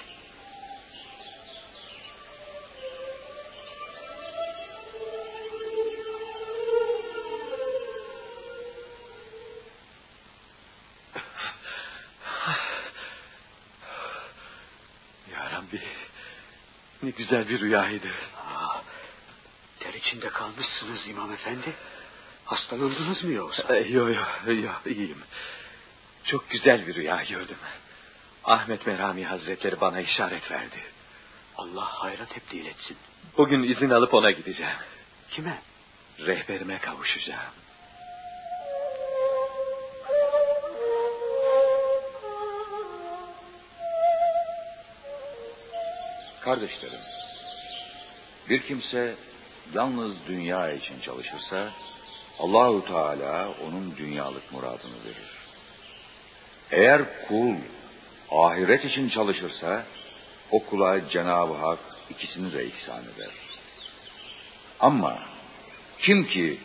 Ya Rabbi, ne güzel bir rüyaydı. Aa, ter içinde kalmışsınız İmam Efendi. Hastalandınız mı yoksa? Ee, Yo yo yo iyiyim. Çok güzel bir rüya gördüm. Ahmet Merami Hazretleri bana işaret verdi. Allah hayra tebdil etsin. Bugün izin alıp ona gideceğim. Kime? Rehberime kavuşacağım. Kardeşlerim, bir kimse yalnız dünya için çalışırsa Allahu Teala onun dünyalık muradını verir. Eğer kul ahiret için çalışırsa o kula Cenab-ı Hak ikisini de ihsan eder. Ama kim ki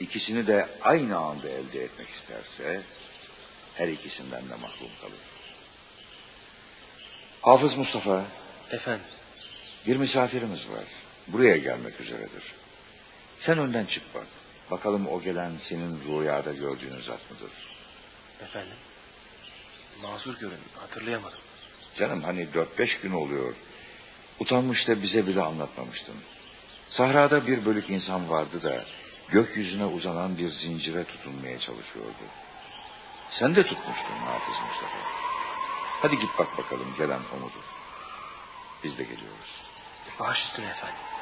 ikisini de aynı anda elde etmek isterse her ikisinden de mahrum kalır. Hafız Mustafa, Efendim, bir misafirimiz var. Buraya gelmek üzeredir. Sen önden çık bak. Bakalım o gelen senin rüyada gördüğün zat mıdır? efendim. Mazur görün, hatırlayamadım. Canım hani dört beş gün oluyor. Utanmış da bize bile anlatmamıştın. Sahrada bir bölük insan vardı da gökyüzüne uzanan bir zincire tutunmaya çalışıyordu. Sen de tutmuştun Hafız Mustafa. Hadi git bak bakalım gelen o mudur? Biz de geliyoruz. Baş üstüne efendim.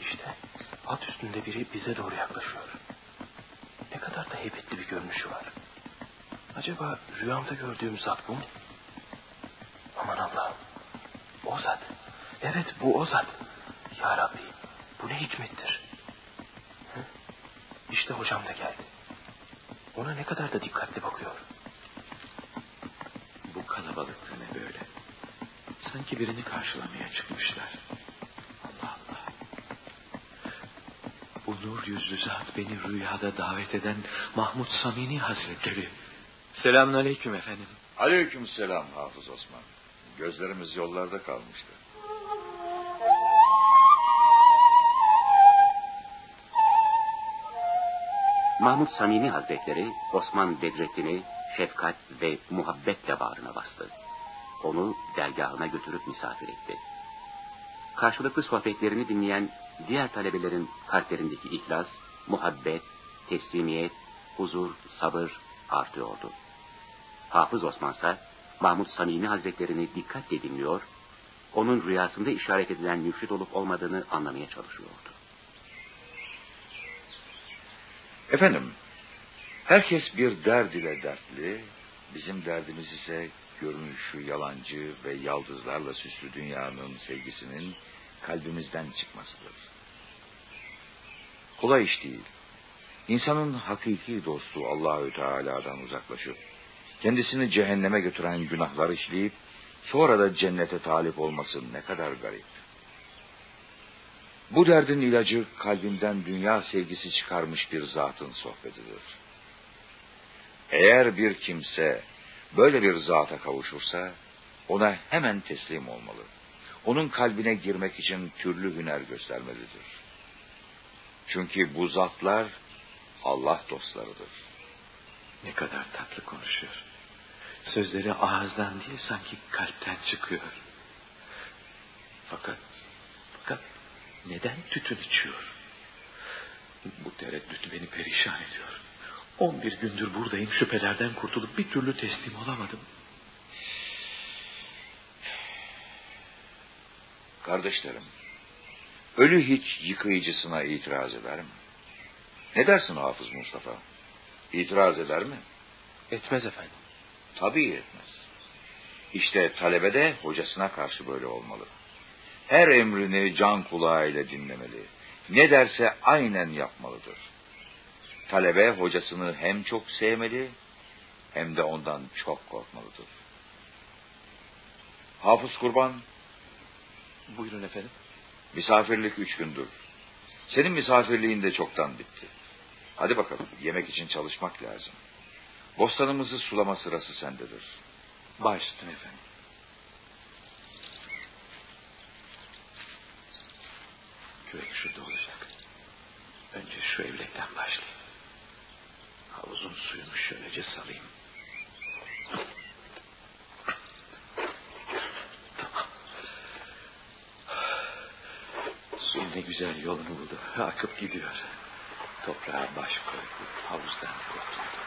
İşte at üstünde biri bize doğru yaklaşıyor. Ne kadar da heybetli bir görünüşü var. Acaba rüyamda gördüğüm zat bu mu? Aman Allah'ım. O zat. Evet bu o zat. Ya Rabbi bu ne hikmettir. Hı? İşte hocam da geldi. Ona ne kadar da dikkatli bakıyor. Bu kalabalık ne böyle? Sanki birini karşılamaya çıkmışlar. Nur yüzlü zat beni rüyada davet eden Mahmud Samini Hazretleri. Selamünaleyküm efendim. Aleykümselam Hafız Osman. Gözlerimiz yollarda kalmıştı. Mahmud Samimi Hazretleri Osman Bedrettin'i şefkat ve muhabbetle bağrına bastı. Onu dergahına götürüp misafir etti. karşılıklı sohbetlerini dinleyen diğer talebelerin kalplerindeki ihlas, muhabbet, teslimiyet, huzur, sabır artıyordu. Hafız Osman ise Mahmud Samimi Hazretlerini dikkatle dinliyor, onun rüyasında işaret edilen mürşit olup olmadığını anlamaya çalışıyordu. Efendim, herkes bir derd ile dertli, bizim derdimiz ise görünüşü yalancı ve yaldızlarla süslü dünyanın sevgisinin kalbimizden çıkmasıdır. Kolay iş değil. İnsanın hakiki dostu Allahü Teala'dan uzaklaşıp kendisini cehenneme götüren günahlar işleyip sonra da cennete talip olması ne kadar garip. Bu derdin ilacı kalbinden dünya sevgisi çıkarmış bir zatın sohbetidir. Eğer bir kimse böyle bir zata kavuşursa ona hemen teslim olmalı. Onun kalbine girmek için türlü hüner göstermelidir. Çünkü bu zatlar Allah dostlarıdır. Ne kadar tatlı konuşuyor. Sözleri ağızdan değil sanki kalpten çıkıyor. Fakat, fakat neden tütün içiyor? Bu tereddüt beni perişan ediyor. On bir gündür buradayım şüphelerden kurtulup bir türlü teslim olamadım. Kardeşlerim, ölü hiç yıkayıcısına itiraz eder mi? Ne dersin Hafız Mustafa? İtiraz eder mi? Etmez efendim. Tabii etmez. İşte talebe de hocasına karşı böyle olmalı. Her emrini can kulağıyla dinlemeli. Ne derse aynen yapmalıdır. Talebe hocasını hem çok sevmeli hem de ondan çok korkmalıdır. Hafız Kurban, Buyurun efendim. Misafirlik üç gündür. Senin misafirliğin de çoktan bitti. Hadi bakalım, yemek için çalışmak lazım. Bostanımızı sulama sırası sendedir. Baş üstüne efendim. Kürek şurada olacak. Önce şu evlekten başlayayım. Havuzun suyunu şöylece salayım. Tamam. Su ne güzel yolunu buldu. Akıp gidiyor. Toprağa baş koydu. Havuzdan kurtuldu.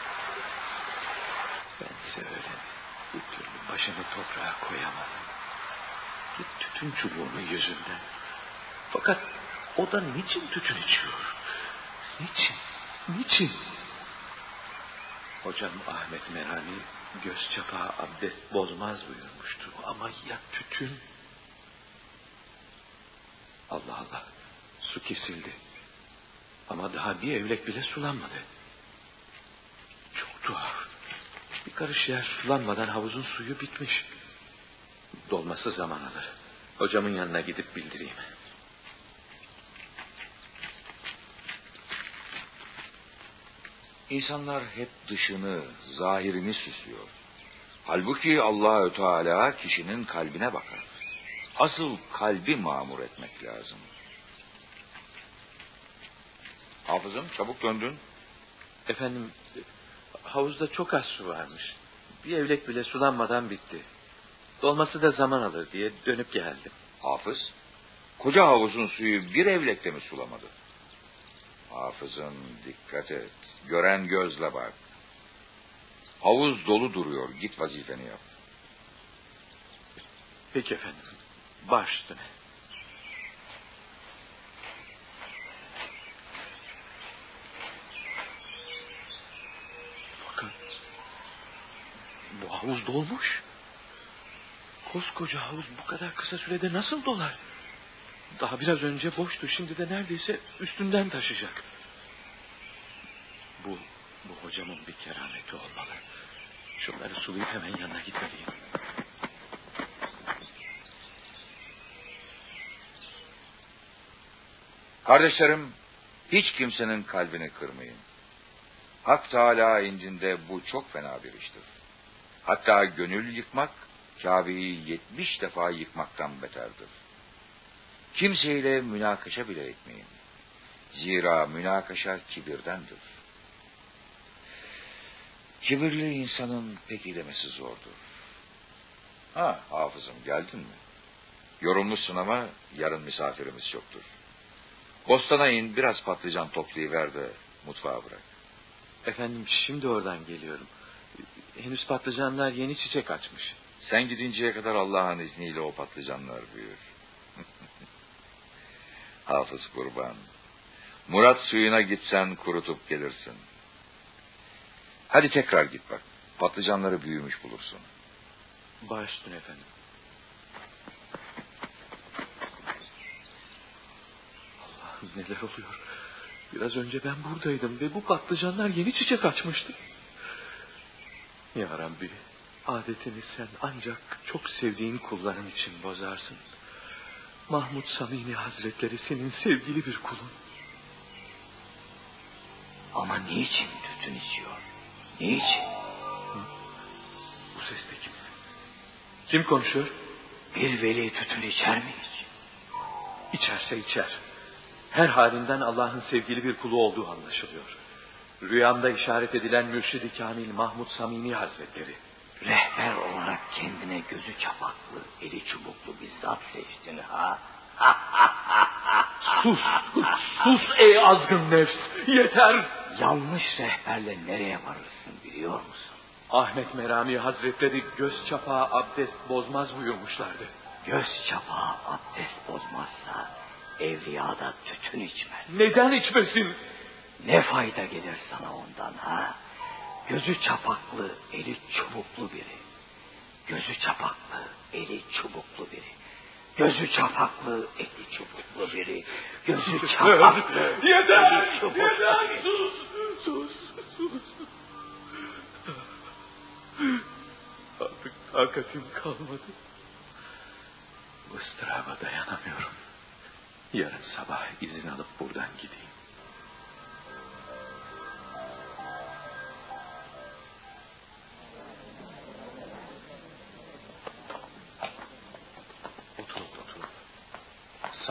Bense öyle bir türlü başını toprağa koyamadım. Bir tütün çubuğunun yüzünden. Fakat o da niçin tütün içiyor? Niçin? Niçin? Hocam Ahmet Merani göz çapağı abdest bozmaz buyurmuştu. Ama ya tütün? Allah Allah. Su kesildi. Ama daha bir evlek bile sulanmadı. Çok tuhaf. Bir karış yer sulanmadan havuzun suyu bitmiş. Dolması zaman alır. Hocamın yanına gidip bildireyim. İnsanlar hep dışını, zahirini süslüyor. Halbuki Allahü Teala kişinin kalbine bakar. Asıl kalbi mamur etmek lazım. Hafızım çabuk döndün. Efendim havuzda çok az su varmış. Bir evlek bile sulanmadan bitti. Dolması da zaman alır diye dönüp geldim. Hafız, koca havuzun suyu bir evlekte mi sulamadı? Hafızım dikkat et. Gören gözle bak. Havuz dolu duruyor. Git vazifeni yap. Peki efendim. Baş üstüne. Havuz dolmuş. Koskoca havuz bu kadar kısa sürede nasıl dolar? Daha biraz önce boştu. Şimdi de neredeyse üstünden taşıyacak. Bu, bu hocamın bir kerameti olmalı. Şunları sulayıp hemen yanına gitmeliyim. Kardeşlerim, hiç kimsenin kalbini kırmayın. Hak Teala indinde bu çok fena bir iştir. Hatta gönül yıkmak, Kabe'yi yetmiş defa yıkmaktan beterdir. Kimseyle münakaşa bile etmeyin. Zira münakaşa kibirdendir. Kibirli insanın pek idemesi zordur. Ha hafızım geldin mi? Yorulmuşsun ama yarın misafirimiz çoktur. Bostana in biraz patlıcan toplayıver de mutfağa bırak. Efendim şimdi oradan geliyorum. Henüz patlıcanlar yeni çiçek açmış. Sen gidinceye kadar Allah'ın izniyle o patlıcanlar büyür. Hafız kurban. Murat suyuna gitsen kurutup gelirsin. Hadi tekrar git bak. Patlıcanları büyümüş bulursun. Baş üstüne efendim. Allah'ım neler oluyor. Biraz önce ben buradaydım ve bu patlıcanlar yeni çiçek açmıştı. Ya Rabbi, adetini sen ancak çok sevdiğin kulların için bozarsın. Mahmud Samimi Hazretleri senin sevgili bir kulun. Ama niçin tütün içiyor? Niçin? Bu ses de kim? Kim konuşuyor? Bir veli tütün içer mi hiç? İçerse içer. Her halinden Allah'ın sevgili bir kulu olduğu anlaşılıyor. Rüyamda işaret edilen Mürşid-i Kamil Mahmud Samimi Hazretleri. Rehber olarak kendine gözü çapaklı, eli çubuklu bir zat seçtin ha? Sus, sus ey azgın nefs, yeter. Yanlış rehberle nereye varırsın biliyor musun? Ahmet Merami Hazretleri göz çapağı abdest bozmaz buyurmuşlardı. Göz çapağı abdest bozmazsa evliya da tütün içmez. Neden içmesin? Ne fayda gelir sana ondan ha? Gözü çapaklı, eli çubuklu biri. Gözü çapaklı, eli çubuklu biri. Gözü çapaklı, eli çubuklu biri. Gözü çapaklı, Yeter, eli çubuklu yeter, biri. sus, sus, sus. Artık takatim kalmadı. Bu ıstıraba dayanamıyorum. Yarın sabah izin alıp buradan gideyim.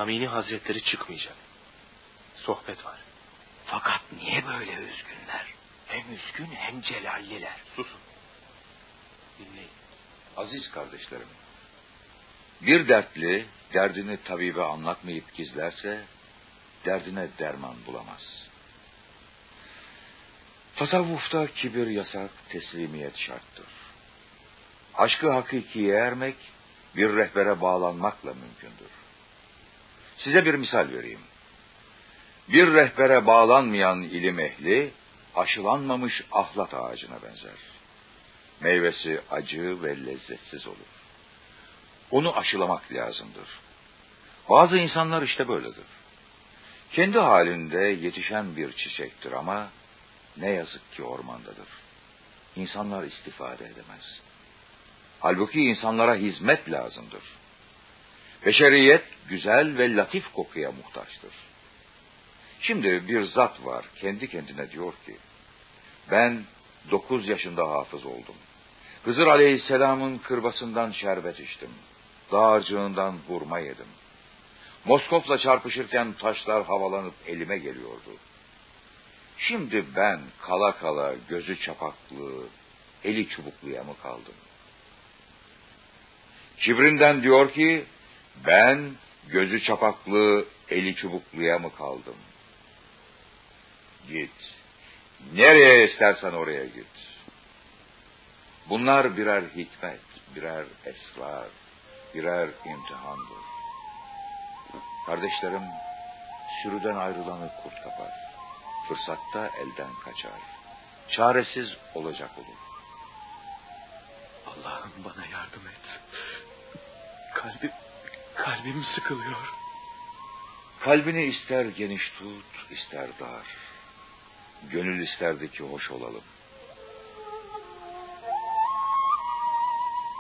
Samini Hazretleri çıkmayacak. Sohbet var. Fakat niye böyle üzgünler? Hem üzgün hem celalliler. Susun. Dinleyin. Aziz kardeşlerim, bir dertli derdini tabibe anlatmayıp gizlerse derdine derman bulamaz. Tasavvufta kibir yasak, teslimiyet şarttır. Aşkı hakikiye ermek bir rehbere bağlanmakla mümkündür. Size bir misal vereyim. Bir rehbere bağlanmayan ilim ehli, aşılanmamış ahlat ağacına benzer. Meyvesi acı ve lezzetsiz olur. Onu aşılamak lazımdır. Bazı insanlar işte böyledir. Kendi halinde yetişen bir çiçektir ama ne yazık ki ormandadır. İnsanlar istifade edemez. Halbuki insanlara hizmet lazımdır. Beşeriyet güzel ve latif kokuya muhtaçtır. Şimdi bir zat var kendi kendine diyor ki, ben dokuz yaşında hafız oldum. Hızır Aleyhisselam'ın kırbasından şerbet içtim. Dağarcığından hurma yedim. Moskof'la çarpışırken taşlar havalanıp elime geliyordu. Şimdi ben kala kala gözü çapaklı, eli çubukluya mı kaldım? Kibrinden diyor ki, ben gözü çapaklı, eli çubukluya mı kaldım? Git. Nereye istersen oraya git. Bunlar birer hikmet, birer esrar, birer imtihandır. Kardeşlerim, sürüden ayrılanı kurt kapar. Fırsatta elden kaçar. Çaresiz olacak olur. Allah'ım bana yardım et. Kalbim, kalbim sıkılıyor. Kalbini ister geniş tut, ister dar. Gönül isterdi ki hoş olalım.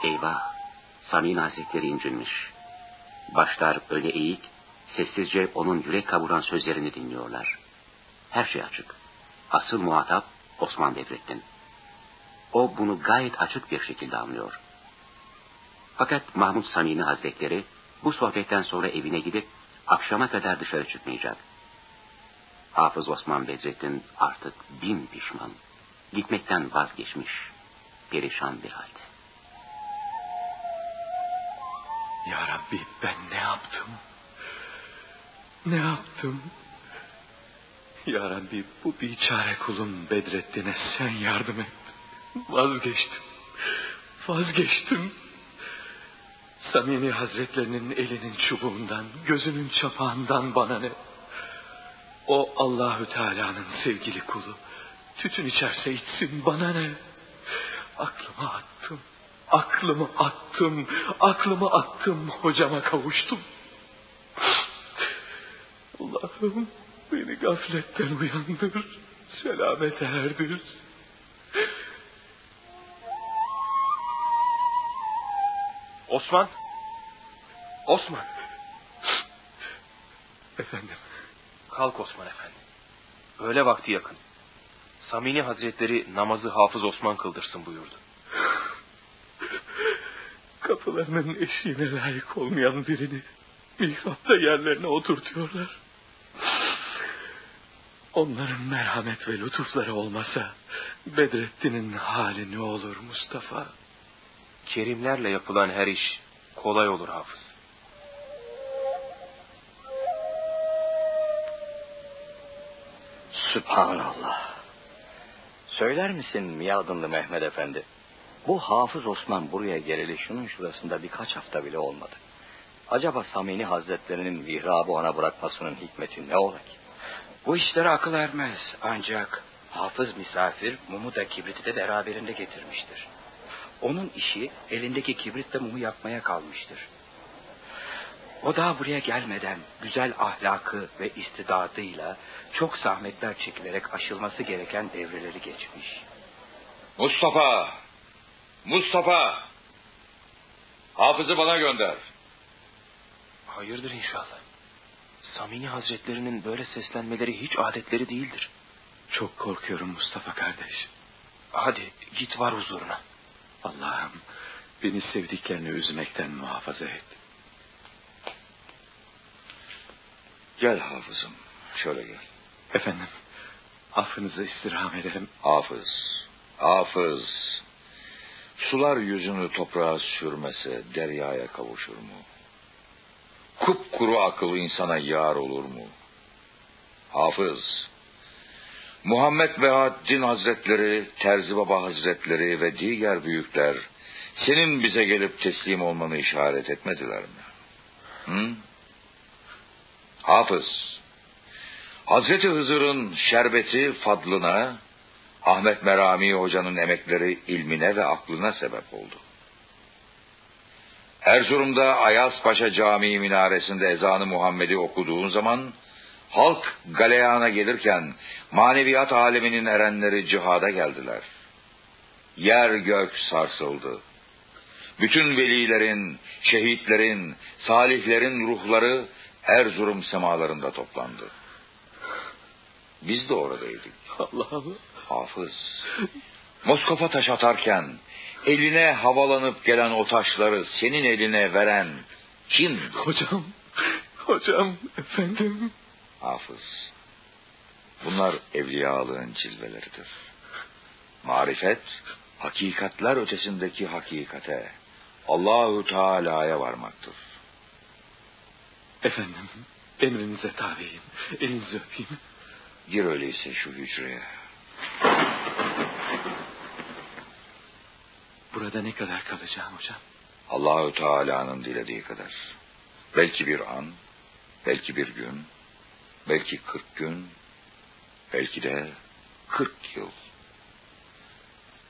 Eyvah! Samin Hazretleri incinmiş. Başlar öyle eğik, sessizce onun yürek kavuran sözlerini dinliyorlar. Her şey açık. Asıl muhatap Osman Devlettin. O bunu gayet açık bir şekilde anlıyor. Fakat Mahmud Samini Hazretleri bu sohbetten sonra evine gidip akşama kadar dışarı çıkmayacak. Hafız Osman Bedrettin artık bin pişman. Gitmekten vazgeçmiş. Perişan bir halde. Ya Rabbi ben ne yaptım? Ne yaptım? Ya Rabbi bu biçare kulun Bedrettin'e sen yardım et. Vazgeçtim. Vazgeçtim. Samimi Hazretlerinin elinin çubuğundan, gözünün çapağından bana ne? O Allahü Teala'nın sevgili kulu. Tütün içerse içsin bana ne? Aklımı attım. Aklımı attım. Aklımı attım. Hocama kavuştum. Allah'ım beni gafletten uyandır. Selamete erdir. Osman. Osman. Efendim. Kalk Osman efendi. Öğle vakti yakın. Samini Hazretleri namazı Hafız Osman kıldırsın buyurdu. Kapılarının eşiğine layık olmayan birini mihrapta yerlerine oturtuyorlar. Onların merhamet ve lütufları olmasa Bedrettin'in hali ne olur Mustafa? Kerimlerle yapılan her iş kolay olur Hafız. Sübhanallah. Söyler misin miadınlı Mehmet Efendi? Bu Hafız Osman buraya geleli şunun şurasında birkaç hafta bile olmadı. Acaba Samini Hazretlerinin mihrabı ona bırakmasının hikmeti ne ola ki? Bu işlere akıl ermez. Ancak hafız misafir mumu da kibriti de beraberinde getirmiştir. Onun işi elindeki kibritle mumu yakmaya kalmıştır. O daha buraya gelmeden güzel ahlakı ve istidadıyla çok zahmetler çekilerek aşılması gereken devreleri geçmiş. Mustafa! Mustafa! Hafızı bana gönder. Hayırdır inşallah. Samini Hazretlerinin böyle seslenmeleri hiç adetleri değildir. Çok korkuyorum Mustafa kardeş. Hadi git var huzuruna. Allah'ım beni sevdiklerini üzmekten muhafaza et. Gel hafızım. Şöyle gel. Efendim affınızı istirham ederim. Hafız. Hafız. Sular yüzünü toprağa sürmese deryaya kavuşur mu? Kupkuru akıl insana yar olur mu? Hafız. Muhammed Behaddin Hazretleri, Terzi Baba Hazretleri ve diğer büyükler senin bize gelip teslim olmanı işaret etmediler mi? Hı? Hafız. Hazreti Hızır'ın şerbeti fadlına, Ahmet Merami Hoca'nın emekleri ilmine ve aklına sebep oldu. Erzurum'da Ayazpaşa Camii minaresinde ezanı Muhammed'i okuduğun zaman halk galeyana gelirken maneviyat aleminin erenleri cihada geldiler. Yer gök sarsıldı. Bütün velilerin, şehitlerin, salihlerin ruhları Erzurum semalarında toplandı. Biz de oradaydık. Allah'ım. Hafız. Moskova taş atarken eline havalanıp gelen o taşları senin eline veren kim? Hocam. Hocam efendim. Hafız. Bunlar evliyalığın cilveleridir. Marifet, hakikatler ötesindeki hakikate, Allahü Teala'ya varmaktır. Efendim emrinize tabiyim. Elinizi öpeyim. Gir öyleyse şu hücreye. Burada ne kadar kalacağım hocam? Allahü Teala'nın dilediği kadar. Belki bir an, belki bir gün, belki kırk gün, belki de kırk yıl.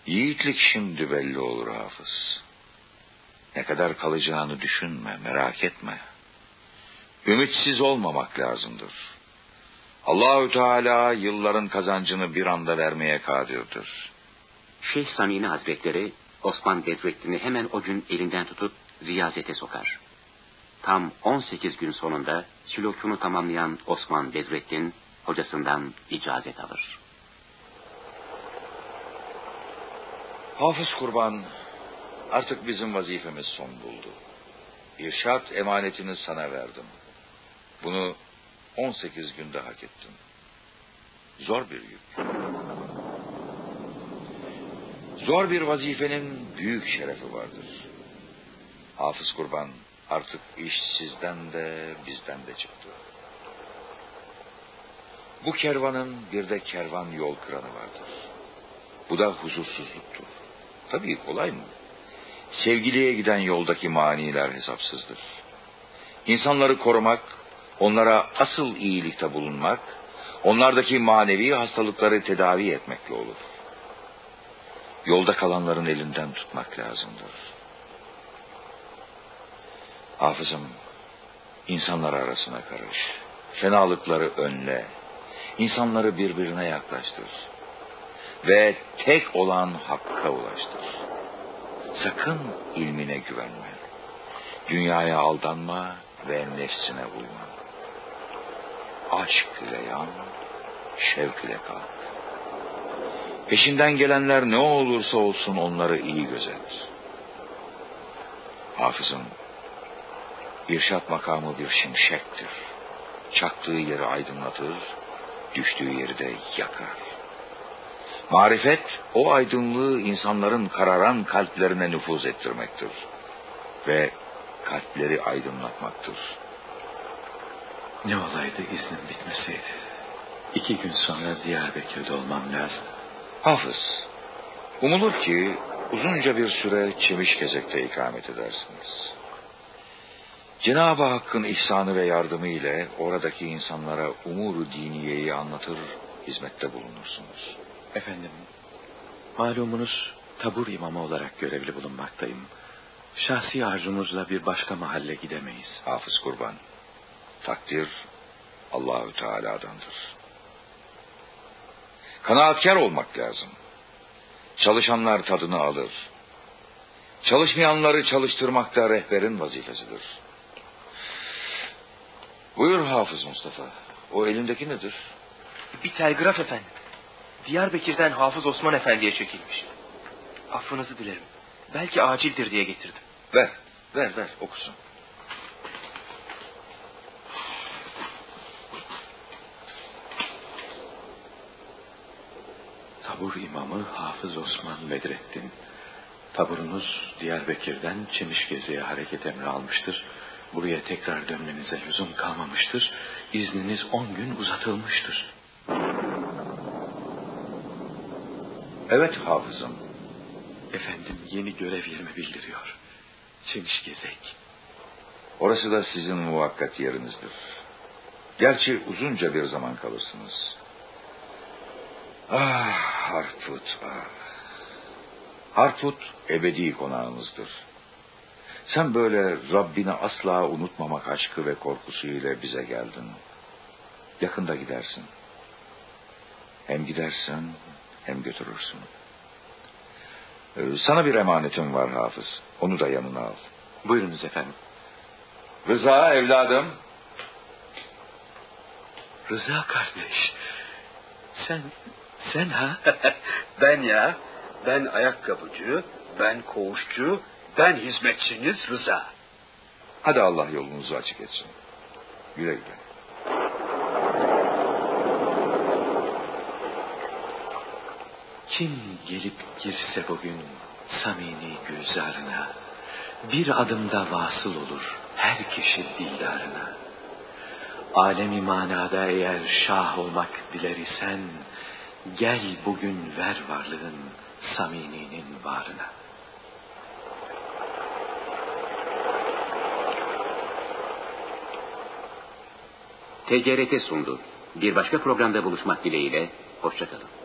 Yiğitlik şimdi belli olur hafız. Ne kadar kalacağını düşünme, merak etme. Ümitsiz olmamak lazımdır. Allahü Teala yılların kazancını bir anda vermeye kadirdir. Şeyh Samini Hazretleri Osman Bedrettin'i hemen o gün elinden tutup riyazete sokar. Tam 18 gün sonunda sülükünü tamamlayan Osman Bedrettin hocasından icazet alır. Hafız Kurban, artık bizim vazifemiz son buldu. İrşat emanetini sana verdim. Bunu 18 günde hak ettim. Zor bir yük. Zor bir vazifenin büyük şerefi vardır. Hafız Kurban artık iş sizden de bizden de çıktı. Bu kervanın bir de kervan yol kıranı vardır. Bu da huzursuzluktur. Tabii kolay mı? Sevgiliye giden yoldaki maniler hesapsızdır. İnsanları korumak, onlara asıl iyilikte bulunmak, onlardaki manevi hastalıkları tedavi etmekle olur. Yolda kalanların elinden tutmak lazımdır. Hafızım, insanlar arasına karış. Fenalıkları önle. İnsanları birbirine yaklaştır. Ve tek olan hakka ulaştır. Sakın ilmine güvenme. Dünyaya aldanma ve nefsine uyma. Aşk ile yan, şevk ile. Peşinden gelenler ne olursa olsun onları iyi gözet. Hafızım, irşat makamı bir şimşektir. Çaktığı yeri aydınlatır, düştüğü yeri de yakar. Marifet, o aydınlığı insanların kararan kalplerine nüfuz ettirmektir. Ve kalpleri aydınlatmaktır. Ne olaydı iznim bitmeseydi. İki gün sonra Diyarbakır'da olmam lazım. Hafız, umulur ki uzunca bir süre Çemişgezek'te ikamet edersiniz. Cenab-ı Hakk'ın ihsanı ve yardımı ile oradaki insanlara umuru diniyeyi anlatır, hizmette bulunursunuz. Efendim, malumunuz tabur imamı olarak görevli bulunmaktayım. Şahsi arzumuzla bir başka mahalle gidemeyiz. Hafız kurban, takdir Allahü Teala'dandır. Kanaatkar olmak lazım. Çalışanlar tadını alır. Çalışmayanları çalıştırmak da rehberin vazifesidir. Buyur Hafız Mustafa. O elindeki nedir? Bir telgraf efendim. Diyarbakır'dan Hafız Osman Efendi'ye çekilmiş. Affınızı dilerim. Belki acildir diye getirdim. Ver, ver, ver okusun. Tabur imamı Hafız Osman Bedrettin. Taburunuz Diyarbakır'dan Çemişgeze'ye hareket emri almıştır. Buraya tekrar dönmenize lüzum kalmamıştır. İzniniz on gün uzatılmıştır. Evet hafızım. Efendim yeni görev yerimi bildiriyor. Çemişgezek. Orası da sizin muvakkat yerinizdir. Gerçi uzunca bir zaman kalırsınız. Ah Harput ah. Harput ebedi konağınızdır. Sen böyle Rabbini asla unutmamak aşkı ve korkusuyla bize geldin. Yakında gidersin. Hem gidersen hem götürürsün. Ee, Sana bir emanetim var Hafız. Onu da yanına al. Buyurunuz efendim. Rıza evladım. Rıza kardeş. Sen, sen ha? ben ya, ben ayakkabıcı, ben koğuşçu, ben hizmetçiniz Rıza. Hadi Allah yolunuzu açık etsin. Güle güle. Kim gelip girse bugün samimi gülzarına, bir adımda vasıl olur her kişi dildarına. Alemi manada eğer şah olmak diler isen, gel bugün ver varlığın samiminin varına. TGRT sundu. Bir başka programda buluşmak dileğiyle, hoşçakalın.